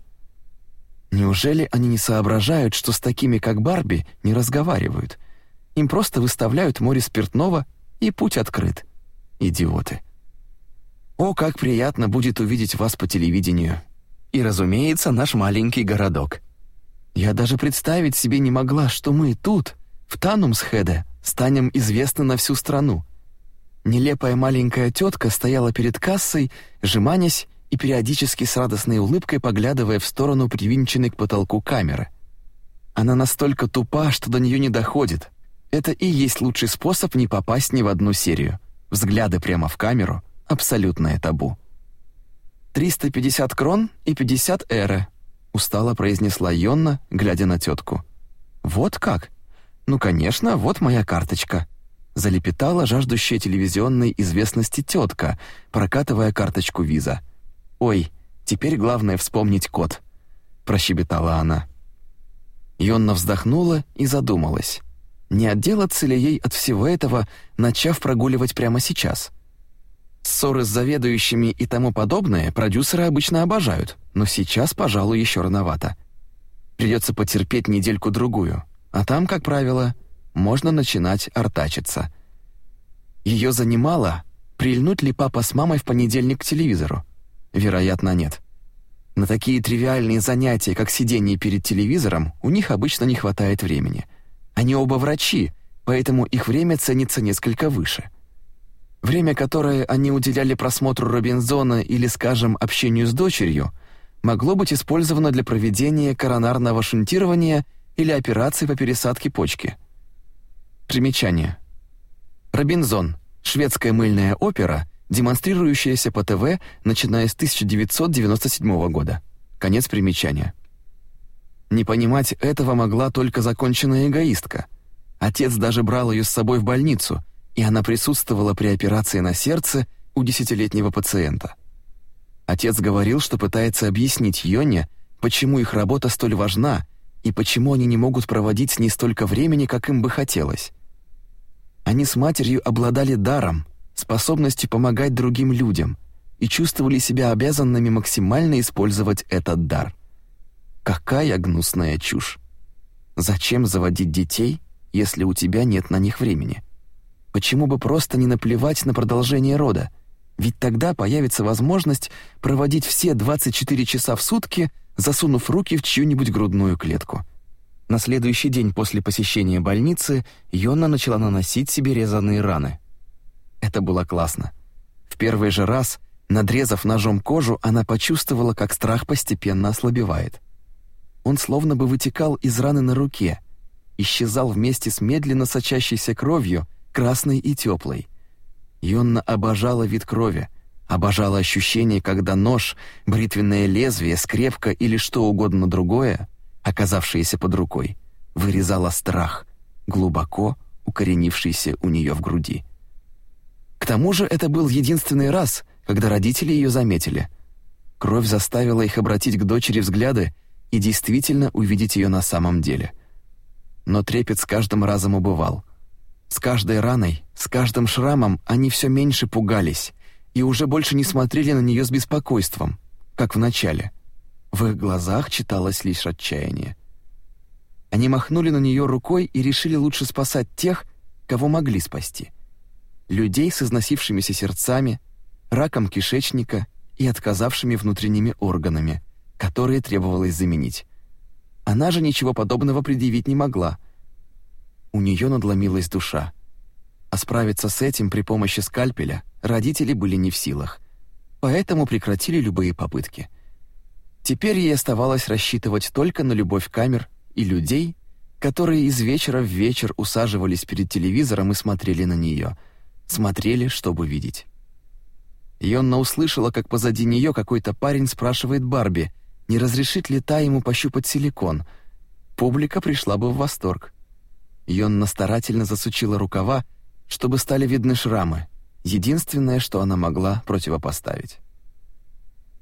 Неужели они не соображают, что с такими, как Барби, не разговаривают? Им просто выставляют море спиртного, и путь открыт. Идиоты. О, как приятно будет увидеть вас по телевидению. И, разумеется, наш маленький городок. Я даже представить себе не могла, что мы тут, в Танумсхеде, станем известны на всю страну. Нелепая маленькая тетка стояла перед кассой, сжиманясь и периодически с радостной улыбкой поглядывая в сторону привинченной к потолку камеры. Она настолько тупа, что до нее не доходит. Это и есть лучший способ не попасть ни в одну серию. Взгляды прямо в камеру — абсолютное табу. «350 крон и 50 эры», — устало произнесла Йонна, глядя на тетку. «Вот как? Ну, конечно, вот моя карточка», — залепетала жаждущая телевизионной известности тетка, прокатывая карточку виза — «Ой, теперь главное вспомнить код», — прощебетала она. Йонна вздохнула и задумалась, не отделаться ли ей от всего этого, начав прогуливать прямо сейчас. Ссоры с заведующими и тому подобное продюсеры обычно обожают, но сейчас, пожалуй, еще рановато. Придется потерпеть недельку-другую, а там, как правило, можно начинать артачиться. Ее занимало, прильнуть ли папа с мамой в понедельник к телевизору. Вероятно, нет. На такие тривиальные занятия, как сидение перед телевизором, у них обычно не хватает времени. Они оба врачи, поэтому их время ценится несколько выше. Время, которое они уделяли просмотру Робинзона или, скажем, общению с дочерью, могло быть использовано для проведения коронарного шунтирования или операции по пересадке почки. Примечание. Робинзон — шведская мыльная опера — демонстрирующаяся по ТВ, начиная с 1997 года. Конец примечания. Не понимать этого могла только законченная эгоистка. Отец даже брал ее с собой в больницу, и она присутствовала при операции на сердце у десятилетнего пациента. Отец говорил, что пытается объяснить Йоне, почему их работа столь важна и почему они не могут проводить с ней столько времени, как им бы хотелось. Они с матерью обладали даром, способностью помогать другим людям и чувствовали себя обязанными максимально использовать этот дар. Какая гнусная чушь! Зачем заводить детей, если у тебя нет на них времени? Почему бы просто не наплевать на продолжение рода? Ведь тогда появится возможность проводить все 24 часа в сутки, засунув руки в чью-нибудь грудную клетку. На следующий день после посещения больницы Йонна начала наносить себе резаные раны — это было классно. В первый же раз, надрезав ножом кожу, она почувствовала, как страх постепенно ослабевает. Он словно бы вытекал из раны на руке, исчезал вместе с медленно сочащейся кровью, красной и теплой. Йонна обожала вид крови, обожала ощущение, когда нож, бритвенное лезвие, скрепка или что угодно другое, оказавшееся под рукой, вырезало страх, глубоко укоренившийся у нее в груди. К тому же это был единственный раз, когда родители ее заметили. Кровь заставила их обратить к дочери взгляды и действительно увидеть ее на самом деле. Но трепет с каждым разом убывал. С каждой раной, с каждым шрамом они все меньше пугались и уже больше не смотрели на нее с беспокойством, как в начале. В их глазах читалось лишь отчаяние. Они махнули на нее рукой и решили лучше спасать тех, кого могли спасти людей с износившимися сердцами, раком кишечника и отказавшими внутренними органами, которые требовалось заменить. Она же ничего подобного предъявить не могла. У нее надломилась душа. А справиться с этим при помощи скальпеля родители были не в силах, поэтому прекратили любые попытки. Теперь ей оставалось рассчитывать только на любовь камер и людей, которые из вечера в вечер усаживались перед телевизором и смотрели на нее — смотрели, чтобы видеть. Йонна услышала, как позади нее какой-то парень спрашивает Барби, не разрешит ли та ему пощупать силикон. Публика пришла бы в восторг. Йонна старательно засучила рукава, чтобы стали видны шрамы, единственное, что она могла противопоставить.